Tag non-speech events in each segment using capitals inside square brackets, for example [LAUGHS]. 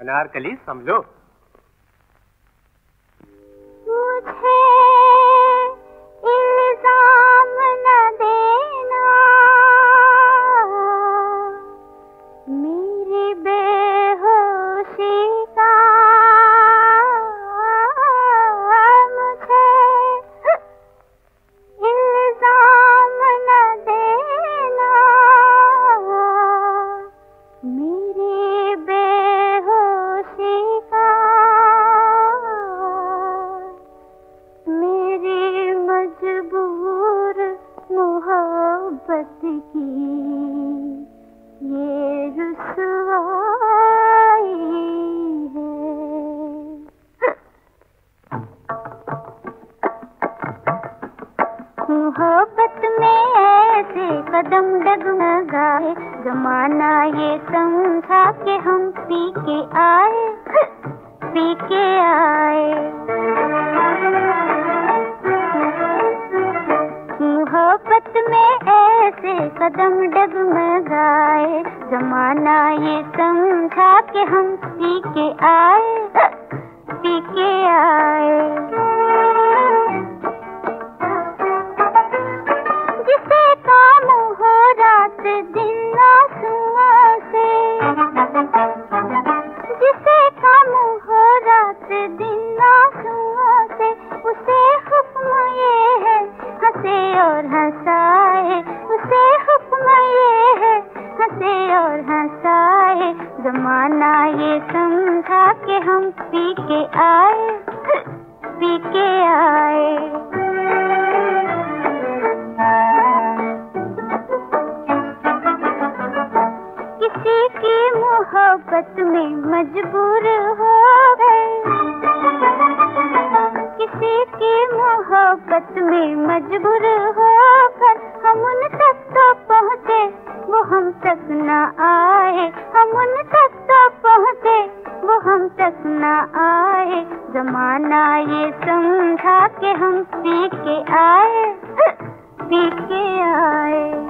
अनारकली समझो। मोहब्बत में ऐसे कदम डगमगाए। जमाना ये समझा के हम पी के आए, पी के आए। मोहब्बत में ऐसे कदम डगमगाए। जमाना ये समझा के हम पी के आए, पी के आए। समझा के हम पी के आए, पी के आए। किसी की मोहब्बत में मजबूर हो गए। किसी की मोहब्बत में मजबूर होकर आए जमाना ये समझा के हम पी के आए [LAUGHS] पी के आए।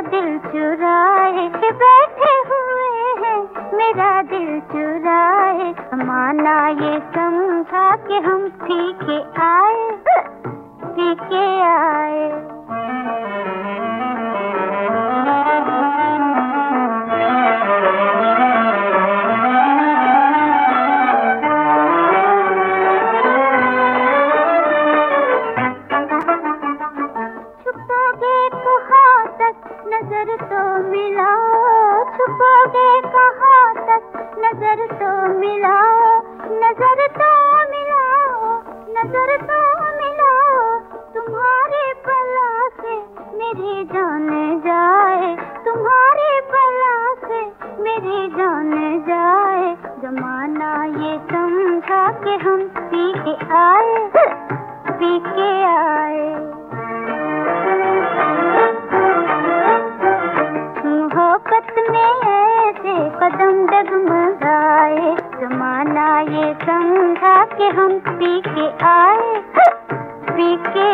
दिल चुराए के बैठे हुए हैं, मेरा दिल चुराए। माना ये समझा के हम पी के आए पी के आए। मिलाओ छुपोगे कहाँ तक? नज़र तो मिलाओ नज़र तो मिलाओ नज़र तो मिलाओ तुम्हारे बला से मेरी जान जाए, तुम्हारे बला से मेरी जान जाए। जमाना ये समझा आए पी के आए कदम डगमगाए जमाना ये समझा के हम पी के आए पी के